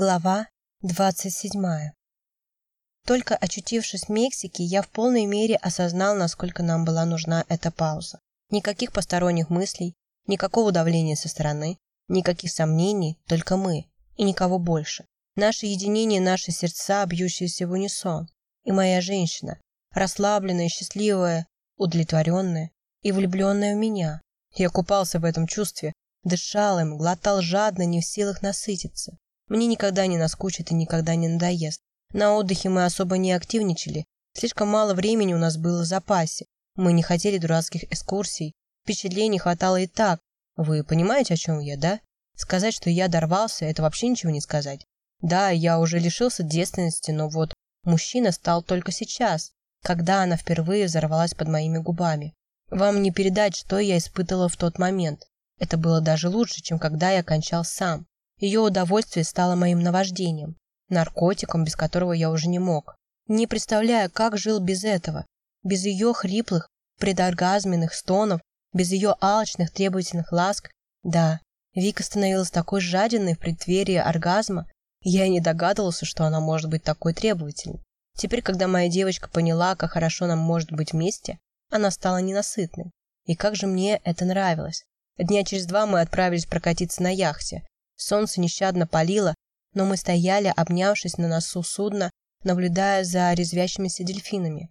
Глава 27. Только очутившись в Мексике, я в полной мере осознал, насколько нам была нужна эта пауза. Никаких посторонних мыслей, никакого давления со стороны, никаких сомнений, только мы и никого больше. Наше единение, наши сердца, бьющиеся в унисон. И моя женщина, расслабленная, счастливая, удовлетворенная и влюбленная в меня. Я купался в этом чувстве, дышал им, глотал жадно, не в силах насытиться. Мне никогда не наскучит и никогда не надоест. На отдыхе мы особо не активничали. Слишком мало времени у нас было в запасе. Мы не хотели дурацких экскурсий. Впечатлений хватало и так. Вы понимаете, о чем я, да? Сказать, что я дорвался, это вообще ничего не сказать. Да, я уже лишился девственности, но вот мужчина стал только сейчас, когда она впервые взорвалась под моими губами. Вам не передать, что я испытывала в тот момент. Это было даже лучше, чем когда я кончал сам. Ее удовольствие стало моим наваждением, наркотиком, без которого я уже не мог. Не представляю, как жил без этого, без ее хриплых, предоргазменных стонов, без ее алчных, требовательных ласк. Да, Вика становилась такой жадиной в преддверии оргазма, я и не догадывался, что она может быть такой требовательной. Теперь, когда моя девочка поняла, как хорошо нам может быть вместе, она стала ненасытной. И как же мне это нравилось. Дня через два мы отправились прокатиться на яхте. Солнце нещадно палило, но мы стояли, обнявшись на носу судна, наблюдая за резвящимися дельфинами.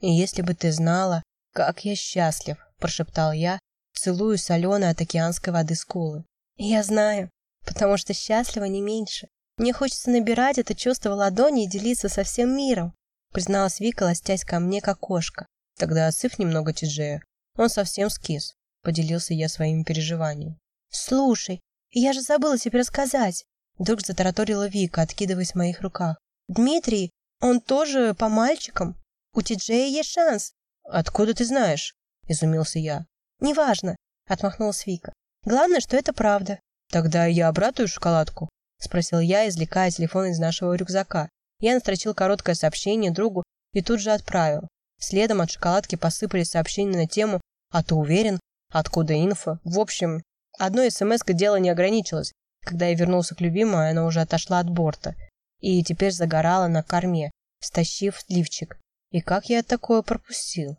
«И если бы ты знала, как я счастлив!» – прошептал я, целую соленой от океанской воды скулы. «Я знаю, потому что счастлива не меньше. Мне хочется набирать это чувство в ладони и делиться со всем миром», – призналась Вика, ластясь ко мне, как кошка. «Тогда отсыпь немного Тиджея. Он совсем скис», – поделился я своими переживаниями. «Слушай, я же забыла тебе рассказать. Вдруг затараторила Вика, откидываясь в моих руках. Дмитрий, он тоже по мальчикам. У Тиджея есть шанс. Откуда ты знаешь? Изумился я. Неважно, отмахнулась Вика. Главное, что это правда. Тогда я обратую шоколадку? Спросил я, извлекая телефон из нашего рюкзака. Я настрочил короткое сообщение другу и тут же отправил. Следом от шоколадки посыпались сообщения на тему «А ты уверен? Откуда инфа?» В общем, Одной смс дело не ограничилось. Когда я вернулся к любимой, она уже отошла от борта и теперь загорала на корме, стащив лифчик. И как я такое пропустил?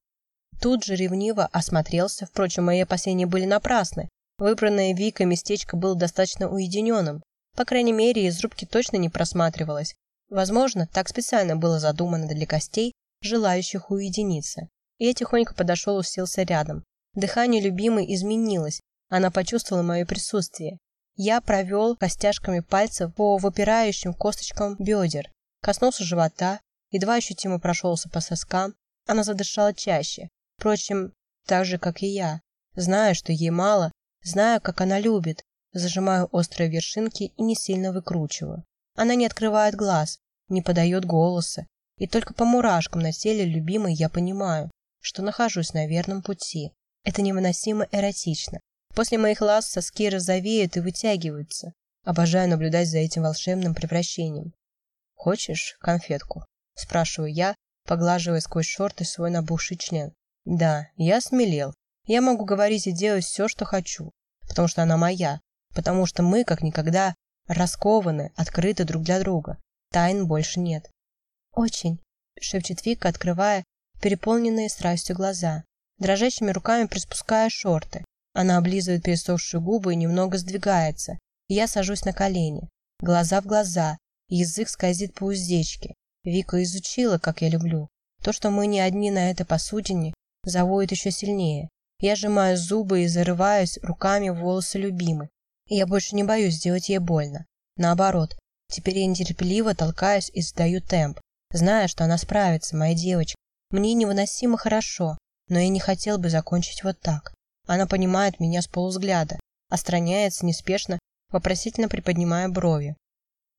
Тут же ревниво осмотрелся, впрочем, мои опасения были напрасны. Выбранное Викой местечко было достаточно уединенным. По крайней мере, из рубки точно не просматривалось. Возможно, так специально было задумано для гостей, желающих уединиться. И я тихонько подошел и уселся рядом. Дыхание любимой изменилось, она почувствовала мое присутствие. Я провел костяшками пальцев по выпирающим косточкам бедер, коснулся живота, едва ощутимо прошелся по соскам. Она задышала чаще, впрочем, так же, как и я. Знаю, что ей мало, знаю, как она любит, зажимаю острые вершинки и не сильно выкручиваю. Она не открывает глаз, не подает голоса, и только по мурашкам на теле любимой я понимаю, что нахожусь на верном пути. Это невыносимо эротично, После моих ласк соски розовеют и вытягиваются. Обожаю наблюдать за этим волшебным превращением. «Хочешь конфетку?» – спрашиваю я, поглаживая сквозь шорты свой набухший член. «Да, я смелел. Я могу говорить и делать все, что хочу, потому что она моя, потому что мы, как никогда, раскованы, открыты друг для друга. Тайн больше нет». «Очень», – шепчет Вика, открывая переполненные страстью глаза, дрожащими руками приспуская шорты, она облизывает пересохшие губы и немного сдвигается. Я сажусь на колени. Глаза в глаза. Язык скользит по уздечке. Вика изучила, как я люблю. То, что мы не одни на этой посудине, заводит еще сильнее. Я сжимаю зубы и зарываюсь руками в волосы любимой. Я больше не боюсь сделать ей больно. Наоборот, теперь я нетерпеливо толкаюсь и сдаю темп, зная, что она справится, моя девочка. Мне невыносимо хорошо, но я не хотел бы закончить вот так. Она понимает меня с полузгляда, остраняется неспешно, вопросительно приподнимая брови.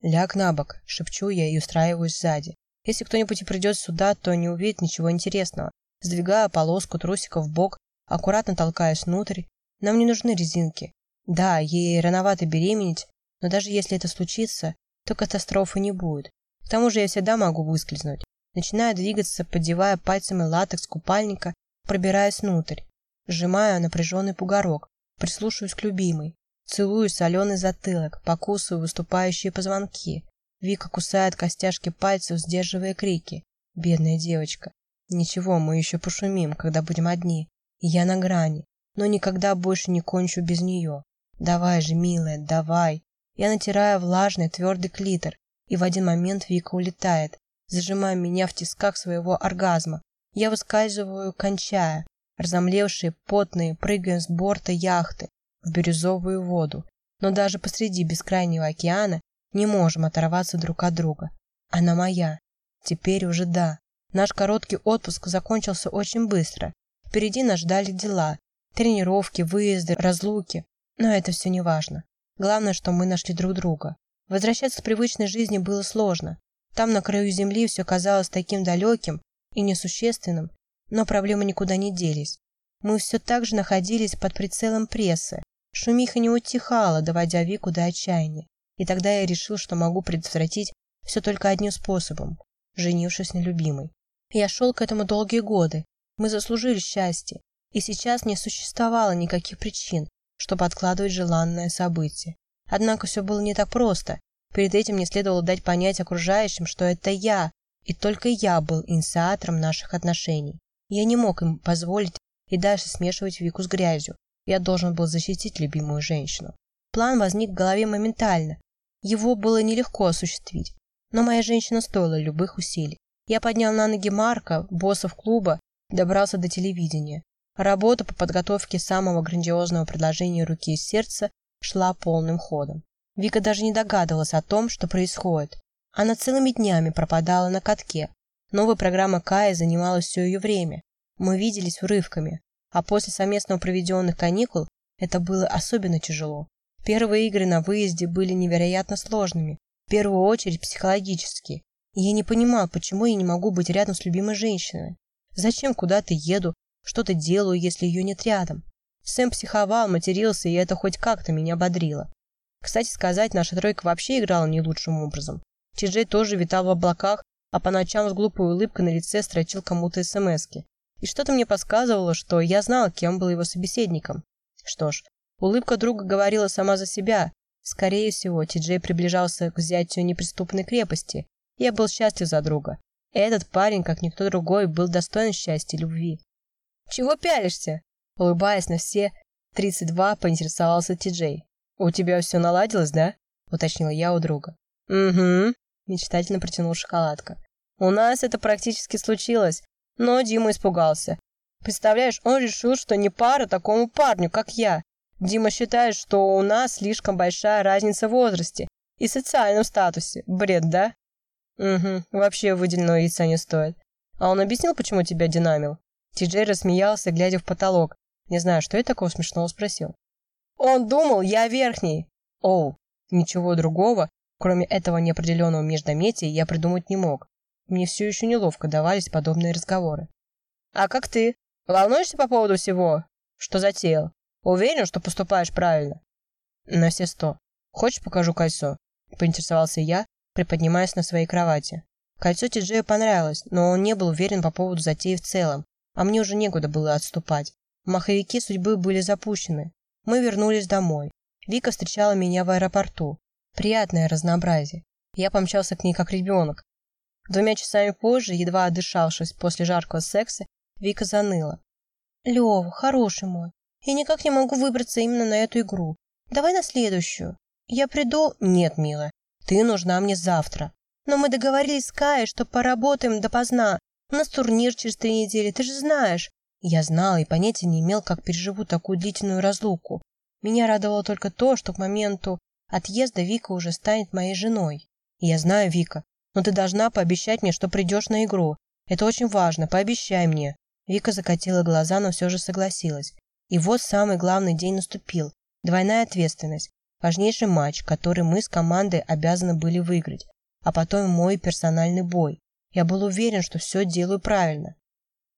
«Ляг на бок», — шепчу я и устраиваюсь сзади. Если кто-нибудь и придет сюда, то не увидит ничего интересного. Сдвигаю полоску трусика в бок, аккуратно толкаюсь внутрь. Нам не нужны резинки. Да, ей рановато беременеть, но даже если это случится, то катастрофы не будет. К тому же я всегда могу выскользнуть. Начинаю двигаться, поддевая пальцами латекс купальника, пробираясь внутрь. Сжимаю напряженный пугорок, прислушиваюсь к любимой. Целую соленый затылок, покусываю выступающие позвонки. Вика кусает костяшки пальцев, сдерживая крики. Бедная девочка. Ничего, мы еще пошумим, когда будем одни. И я на грани, но никогда больше не кончу без нее. Давай же, милая, давай. Я натираю влажный, твердый клитор, и в один момент Вика улетает, зажимая меня в тисках своего оргазма. Я выскальзываю, кончая. Разомлевшие, потные, прыгаем с борта яхты в бирюзовую воду. Но даже посреди бескрайнего океана не можем оторваться друг от друга. Она моя. Теперь уже да. Наш короткий отпуск закончился очень быстро. Впереди нас ждали дела. Тренировки, выезды, разлуки. Но это все не важно. Главное, что мы нашли друг друга. Возвращаться к привычной жизни было сложно. Там, на краю земли, все казалось таким далеким и несущественным, но проблемы никуда не делись. Мы все так же находились под прицелом прессы. Шумиха не утихала, доводя Вику до отчаяния. И тогда я решил, что могу предотвратить все только одним способом – женившись на любимой. Я шел к этому долгие годы. Мы заслужили счастье. И сейчас не существовало никаких причин, чтобы откладывать желанное событие. Однако все было не так просто. Перед этим мне следовало дать понять окружающим, что это я, и только я был инициатором наших отношений. Я не мог им позволить и дальше смешивать Вику с грязью. Я должен был защитить любимую женщину. План возник в голове моментально. Его было нелегко осуществить, но моя женщина стоила любых усилий. Я поднял на ноги Марка, боссов клуба, добрался до телевидения. Работа по подготовке самого грандиозного предложения руки и сердца шла полным ходом. Вика даже не догадывалась о том, что происходит. Она целыми днями пропадала на катке. Новая программа Кая занимала все ее время. Мы виделись урывками, а после совместно проведенных каникул это было особенно тяжело. Первые игры на выезде были невероятно сложными, в первую очередь психологически. Я не понимал, почему я не могу быть рядом с любимой женщиной. Зачем куда-то еду, что-то делаю, если ее нет рядом? Сэм психовал, матерился, и это хоть как-то меня бодрило. Кстати сказать, наша тройка вообще играла не лучшим образом. Ти тоже витал в облаках, а по ночам с глупой улыбкой на лице строчил кому-то смски. И что-то мне подсказывало, что я знал, кем был его собеседником. Что ж, улыбка друга говорила сама за себя. Скорее всего, Ти приближался к взятию неприступной крепости. Я был счастлив за друга. Этот парень, как никто другой, был достоин счастья и любви. «Чего пялишься?» Улыбаясь на все 32, поинтересовался Ти «У тебя все наладилось, да?» уточнила я у друга. «Угу», мечтательно протянул шоколадка. «У нас это практически случилось, но Дима испугался. Представляешь, он решил, что не пара такому парню, как я. Дима считает, что у нас слишком большая разница в возрасте и социальном статусе. Бред, да? Угу, вообще выделенного яйца не стоит. А он объяснил, почему тебя динамил? Ти-Джей рассмеялся, глядя в потолок. Не знаю, что я такого смешного спросил. Он думал, я верхний. Оу, ничего другого, кроме этого неопределенного междометия, я придумать не мог. Мне все еще неловко давались подобные разговоры. А как ты? Волнуешься по поводу всего? Что затеял? Уверен, что поступаешь правильно? На все сто. Хочешь, покажу кольцо? Поинтересовался я, приподнимаясь на своей кровати. Кольцо Тиджею понравилось, но он не был уверен по поводу затеи в целом, а мне уже некуда было отступать. Маховики судьбы были запущены. Мы вернулись домой. Вика встречала меня в аэропорту. Приятное разнообразие. Я помчался к ней как ребенок. Двумя часами позже, едва отдышавшись после жаркого секса, Вика заныла. «Лёва, хороший мой, я никак не могу выбраться именно на эту игру. Давай на следующую. Я приду...» «Нет, милая, ты нужна мне завтра. Но мы договорились с Каей, что поработаем допоздна. У нас турнир через три недели, ты же знаешь. Я знал и понятия не имел, как переживу такую длительную разлуку. Меня радовало только то, что к моменту отъезда Вика уже станет моей женой. Я знаю, Вика, но ты должна пообещать мне, что придешь на игру. Это очень важно, пообещай мне. Вика закатила глаза, но все же согласилась. И вот самый главный день наступил. Двойная ответственность. Важнейший матч, который мы с командой обязаны были выиграть. А потом мой персональный бой. Я был уверен, что все делаю правильно.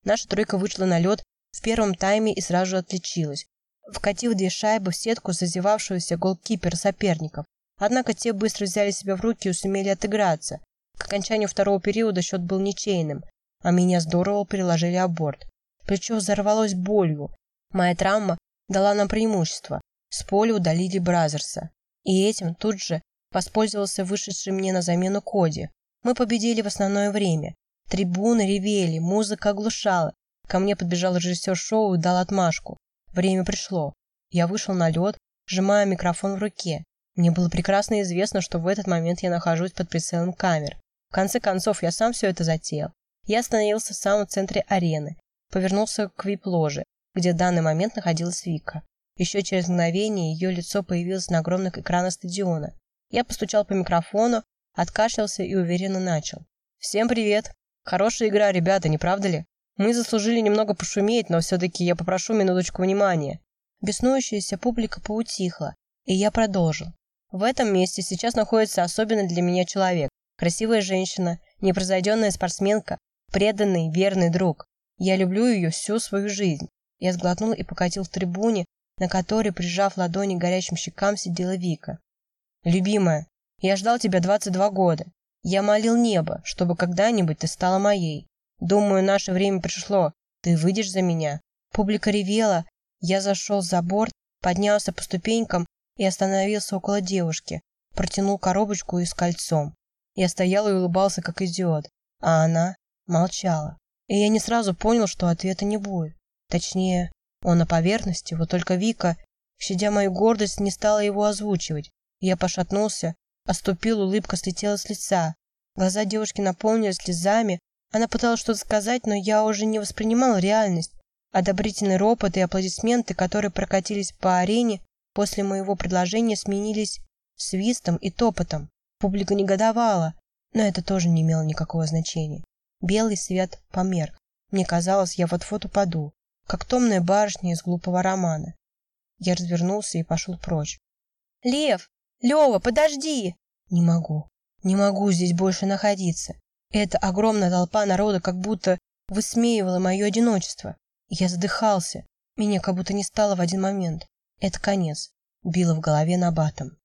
Наша тройка вышла на лед в первом тайме и сразу отличилась, вкатив две шайбы в сетку зазевавшегося голкипера соперников. Однако те быстро взяли себя в руки и сумели отыграться. К окончанию второго периода счет был ничейным, а меня здорово переложили о борт. Плечо взорвалось болью. Моя травма дала нам преимущество. С поля удалили Бразерса. И этим тут же воспользовался вышедший мне на замену Коди. Мы победили в основное время. Трибуны ревели, музыка оглушала. Ко мне подбежал режиссер шоу и дал отмашку. Время пришло. Я вышел на лед, сжимая микрофон в руке. Мне было прекрасно известно, что в этот момент я нахожусь под прицелом камер. В конце концов, я сам все это затеял. Я остановился в самом центре арены, повернулся к вип-ложе, где в данный момент находилась Вика. Еще через мгновение ее лицо появилось на огромных экранах стадиона. Я постучал по микрофону, откашлялся и уверенно начал. «Всем привет! Хорошая игра, ребята, не правда ли? Мы заслужили немного пошуметь, но все-таки я попрошу минуточку внимания». Беснующаяся публика поутихла, и я продолжил. В этом месте сейчас находится особенный для меня человек. Красивая женщина, непрозойденная спортсменка, преданный, верный друг. Я люблю ее всю свою жизнь. Я сглотнул и покатил в трибуне, на которой, прижав ладони к горячим щекам, сидела Вика. «Любимая, я ждал тебя 22 года. Я молил небо, чтобы когда-нибудь ты стала моей. Думаю, наше время пришло. Ты выйдешь за меня». Публика ревела. Я зашел за борт, поднялся по ступенькам и остановился около девушки. Протянул коробочку и с кольцом. Я стоял и улыбался, как идиот. А она молчала. И я не сразу понял, что ответа не будет. Точнее, он на поверхности, вот только Вика, щадя мою гордость, не стала его озвучивать. Я пошатнулся, оступил, улыбка слетела с лица. Глаза девушки наполнились слезами. Она пыталась что-то сказать, но я уже не воспринимал реальность. Одобрительный ропот и аплодисменты, которые прокатились по арене после моего предложения, сменились свистом и топотом. Публика негодовала, но это тоже не имело никакого значения. Белый свет померк. Мне казалось, я вот-вот упаду, как томная барышня из глупого романа. Я развернулся и пошел прочь. «Лев! Лева, подожди!» «Не могу. Не могу здесь больше находиться. Эта огромная толпа народа как будто высмеивала мое одиночество. Я задыхался. Меня как будто не стало в один момент. Это конец. Било в голове набатом.